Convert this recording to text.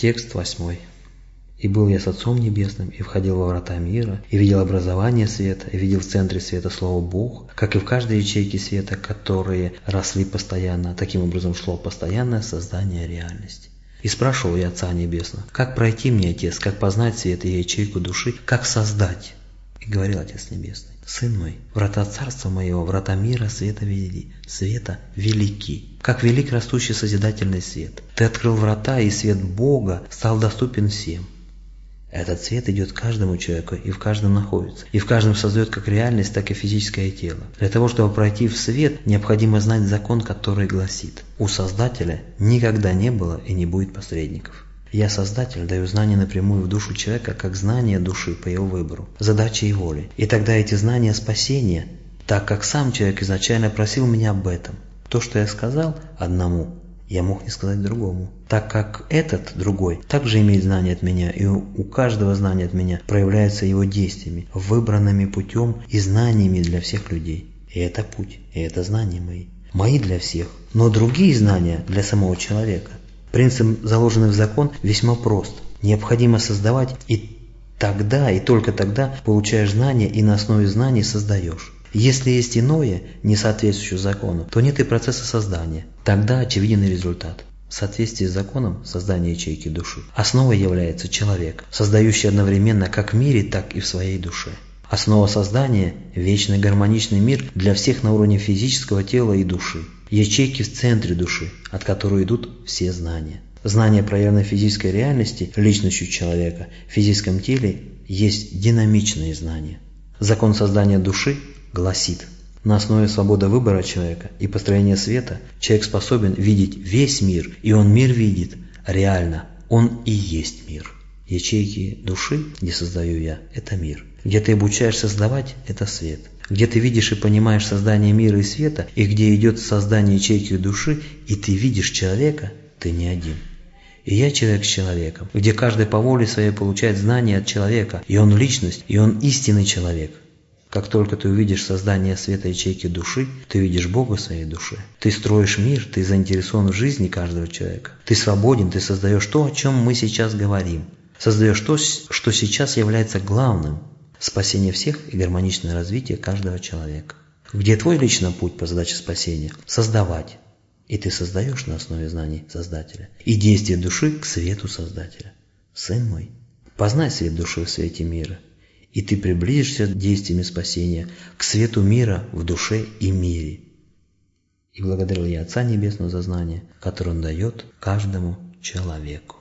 Текст восьмой. «И был я с Отцом Небесным, и входил во врата мира, и видел образование света, и видел в центре света Слово Бог, как и в каждой ячейке света, которые росли постоянно. Таким образом шло постоянное создание реальности. И спрашивал я Отца Небесного, как пройти мне, Отец, как познать свет и ячейку души, как создать? И говорил Отец Небесный, Сын мой, врата царства моего, врата мира, света велики, света велики, как велик растущий созидательный свет. Ты открыл врата, и свет Бога стал доступен всем. Этот свет идет каждому человеку и в каждом находится, и в каждом создает как реальность, так и физическое тело. Для того, чтобы пройти в свет, необходимо знать закон, который гласит «У Создателя никогда не было и не будет посредников». Я, Создатель, даю знания напрямую в душу человека, как знание души по его выбору, задаче и воле. И тогда эти знания спасения, так как сам человек изначально просил меня об этом. То, что я сказал одному, я мог не сказать другому. Так как этот, другой, также имеет знания от меня, и у каждого знания от меня проявляются его действиями, выбранными путем и знаниями для всех людей. И это путь, и это знания мои. Мои для всех, но другие знания для самого человека. Принцип, заложенный в закон, весьма прост. Необходимо создавать, и тогда, и только тогда получаешь знания, и на основе знаний создаешь. Если есть иное, не соответствующее закону, то нет и процесса создания. Тогда очевиден результат. В соответствии с законом создания ячейки души. Основой является человек, создающий одновременно как в мире, так и в своей душе. Основа создания – вечный гармоничный мир для всех на уровне физического тела и души. Ячейки в центре души, от которой идут все знания. Знание проявленной физической реальности личностью человека в физическом теле есть динамичные знания. Закон создания души гласит, на основе свободы выбора человека и построения света человек способен видеть весь мир, и он мир видит реально. Он и есть мир. Ячейки души, где создаю я, это мир. Где ты обучаешь создавать, это свет. Где ты видишь и понимаешь создание мира и света, и где идет создание ячейки души, и ты видишь человека, ты не один. И я человек с человеком, где каждый по воле своей получает знания от человека, и он личность, и он истинный человек. Как только ты увидишь создание света ячейки души, ты видишь Бога в своей душе. Ты строишь мир, ты заинтересован в жизни каждого человека. Ты свободен, ты создаешь то, о чем мы сейчас говорим. Создаешь то, что сейчас является главным – спасение всех и гармоничное развитие каждого человека. Где твой личный путь по задаче спасения? Создавать. И ты создаешь на основе знаний Создателя. И действие души к свету Создателя. Сын мой, познай свет души в свете мира – и ты приблизишься действиями спасения к свету мира в душе и мире. И благодарил я Отца Небесного за знание, которое Он дает каждому человеку.